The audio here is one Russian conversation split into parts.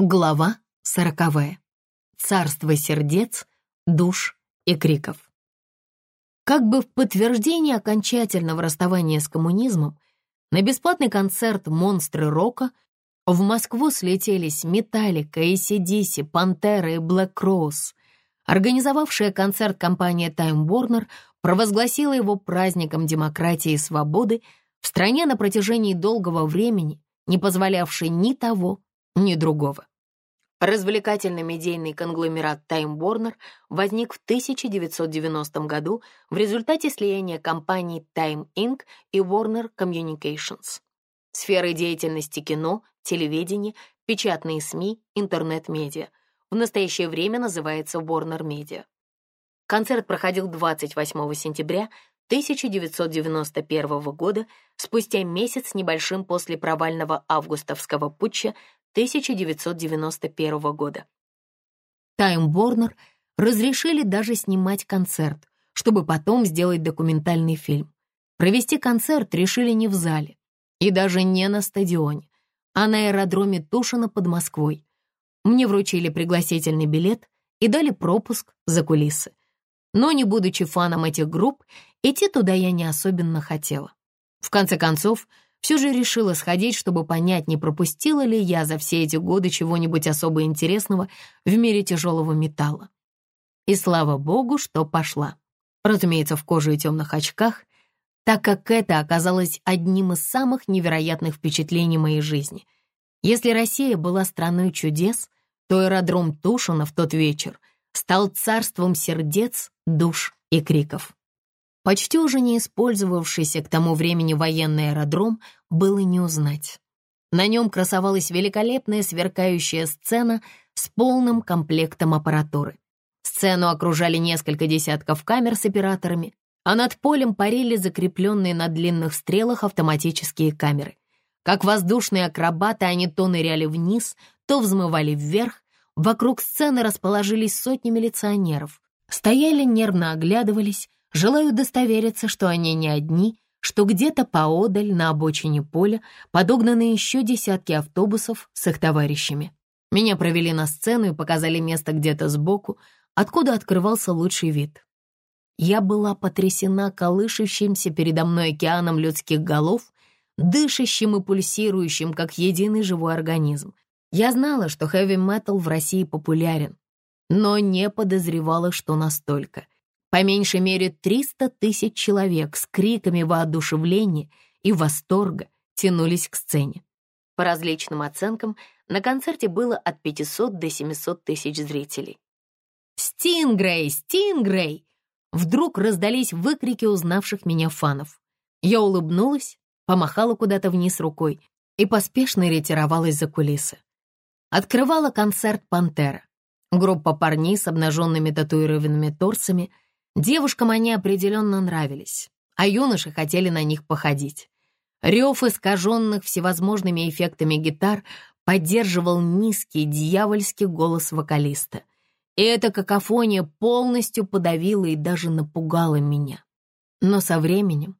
Глава сороковая. Царство сердец, душ и криков. Как бы в подтверждение окончательного расставания с коммунизмом, на бесплатный концерт «Монстры рока» в Москву слетелись Металлика, ACDC, Пантера и Блэк Кроус. Организовавшая концерт компания Time Warner провозгласила его праздником демократии и свободы в стране на протяжении долгого времени, не позволявшей ни того, ни другого. Развлекательно-медийный конгломерат Time Warner возник в 1990 году в результате слияния компаний Time Inc. и Warner Communications. Сферы деятельности кино, телевидение, печатные СМИ, интернет-медиа. В настоящее время называется Warner Media. Концерт проходил 28 сентября 1991 года, спустя месяц небольшим после провального августовского путча 1991 года. Time Warner разрешили даже снимать концерт, чтобы потом сделать документальный фильм. Провести концерт решили не в зале и даже не на стадионе, а на аэродроме Тушино под Москвой. Мне вручили пригласительный билет и дали пропуск за кулисы. Но не будучи фаном этих групп, идти туда я не особенно хотела. В конце концов, все же решила сходить, чтобы понять, не пропустила ли я за все эти годы чего-нибудь особо интересного в мире тяжелого металла. И слава богу, что пошла. Разумеется, в коже и темных очках, так как это оказалось одним из самых невероятных впечатлений моей жизни. Если Россия была страной чудес, то аэродром Тушина в тот вечер стал царством сердец, душ и криков. Почти уже не использовавшийся к тому времени военный аэродром было не узнать. На нем красовалась великолепная сверкающая сцена с полным комплектом аппаратуры. Сцену окружали несколько десятков камер с операторами, а над полем парили закрепленные на длинных стрелах автоматические камеры. Как воздушные акробаты они то ныряли вниз, то взмывали вверх. Вокруг сцены расположились сотни милиционеров. Стояли, нервно оглядывались, Желаю удостовериться, что они не одни, что где-то поодаль на обочине поля подогнаны еще десятки автобусов с их товарищами. Меня провели на сцену и показали место где-то сбоку, откуда открывался лучший вид. Я была потрясена колышущимся передо мной океаном людских голов, дышащим и пульсирующим, как единый живой организм. Я знала, что хэви-метал в России популярен, но не подозревала, что настолько. По меньшей мере 300 тысяч человек с криками воодушевления и восторга тянулись к сцене. По различным оценкам, на концерте было от 500 до 700 тысяч зрителей. «Стингрей! Стингрей!» Вдруг раздались выкрики узнавших меня фанов. Я улыбнулась, помахала куда-то вниз рукой и поспешно ретировалась за кулисы. Открывала концерт «Пантера». Группа парней с обнаженными татуированными торсами — Девушкам они определенно нравились, а юноши хотели на них походить. Рев искаженных всевозможными эффектами гитар поддерживал низкий дьявольский голос вокалиста. И эта какофония полностью подавила и даже напугала меня. Но со временем,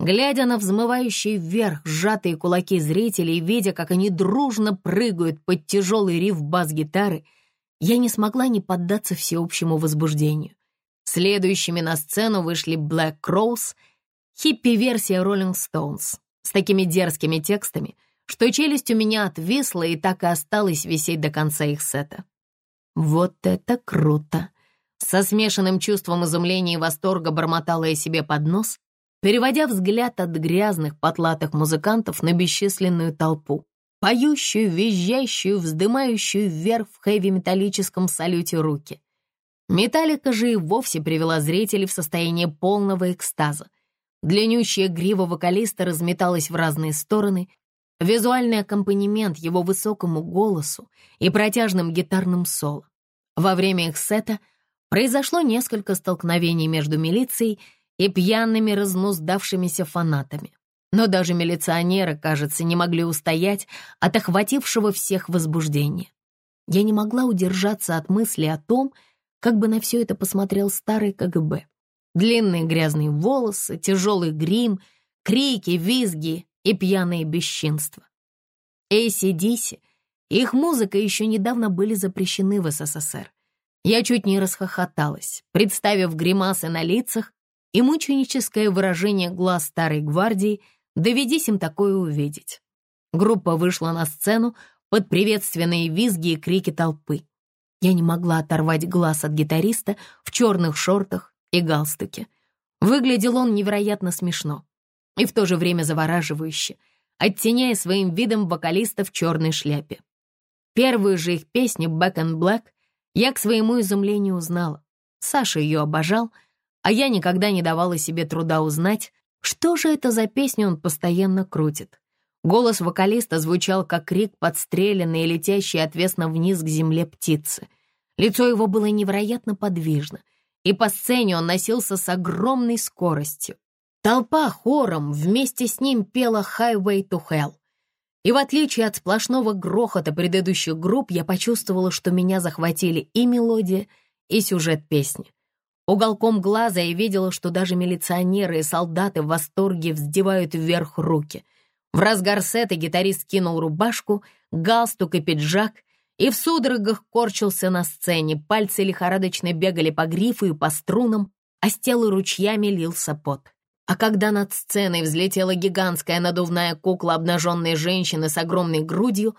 глядя на взмывающие вверх сжатые кулаки зрителей, видя, как они дружно прыгают под тяжелый риф бас-гитары, я не смогла не поддаться всеобщему возбуждению. Следующими на сцену вышли Black Crows, хиппи-версия Rolling Stones, с такими дерзкими текстами, что челюсть у меня отвисла и так и осталась висеть до конца их сета. Вот это круто! Со смешанным чувством изумления и восторга бормотала я себе под нос, переводя взгляд от грязных потлатых музыкантов на бесчисленную толпу, поющую, визжащую, вздымающую вверх в хэви-металлическом салюте руки — Металлика же и вовсе привела зрителей в состояние полного экстаза. Длиннющая грива вокалиста разметалась в разные стороны, визуальный аккомпанемент его высокому голосу и протяжным гитарным соло. Во время их сета произошло несколько столкновений между милицией и пьяными разнуздавшимися фанатами. Но даже милиционеры, кажется, не могли устоять от охватившего всех возбуждения. Я не могла удержаться от мысли о том, что как бы на все это посмотрел старый КГБ. Длинные грязные волосы, тяжелый грим, крики, визги и пьяные бесчинства. ACDC Их музыка еще недавно были запрещены в СССР. Я чуть не расхохоталась, представив гримасы на лицах и мученическое выражение глаз старой гвардии, доведись им такое увидеть. Группа вышла на сцену под приветственные визги и крики толпы. Я не могла оторвать глаз от гитариста в черных шортах и галстуке. Выглядел он невероятно смешно и в то же время завораживающе, оттеняя своим видом вокалиста в черной шляпе. Первую же их песню «Back and Black» я к своему изумлению узнала. Саша ее обожал, а я никогда не давала себе труда узнать, что же это за песню он постоянно крутит. Голос вокалиста звучал как крик подстреленной и летящей отвесно вниз к земле птицы. Лицо его было невероятно подвижно, и по сцене он носился с огромной скоростью. Толпа хором вместе с ним пела «Highway to Hell». И в отличие от сплошного грохота предыдущих групп, я почувствовала, что меня захватили и мелодия, и сюжет песни. Уголком глаза я видела, что даже милиционеры и солдаты в восторге вздевают вверх руки. В разгар сета гитарист кинул рубашку, галстук и пиджак и в судорогах корчился на сцене, пальцы лихорадочно бегали по грифу и по струнам, а с тела ручьями лился пот. А когда над сценой взлетела гигантская надувная кукла обнаженной женщины с огромной грудью,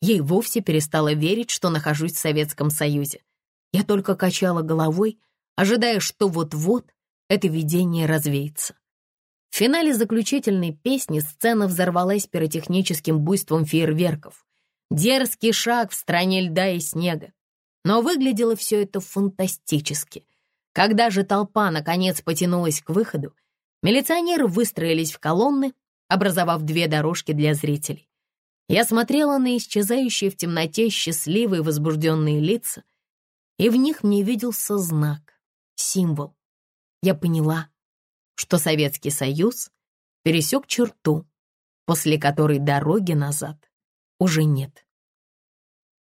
ей вовсе перестала верить, что нахожусь в Советском Союзе. Я только качала головой, ожидая, что вот-вот это видение развеется. В финале заключительной песни сцена взорвалась пиротехническим буйством фейерверков. Дерзкий шаг в стране льда и снега. Но выглядело все это фантастически. Когда же толпа наконец потянулась к выходу, Милиционеры выстроились в колонны, образовав две дорожки для зрителей. Я смотрела на исчезающие в темноте счастливые возбужденные лица, и в них мне виделся знак, символ. Я поняла, что Советский Союз пересек черту, после которой дороги назад уже нет.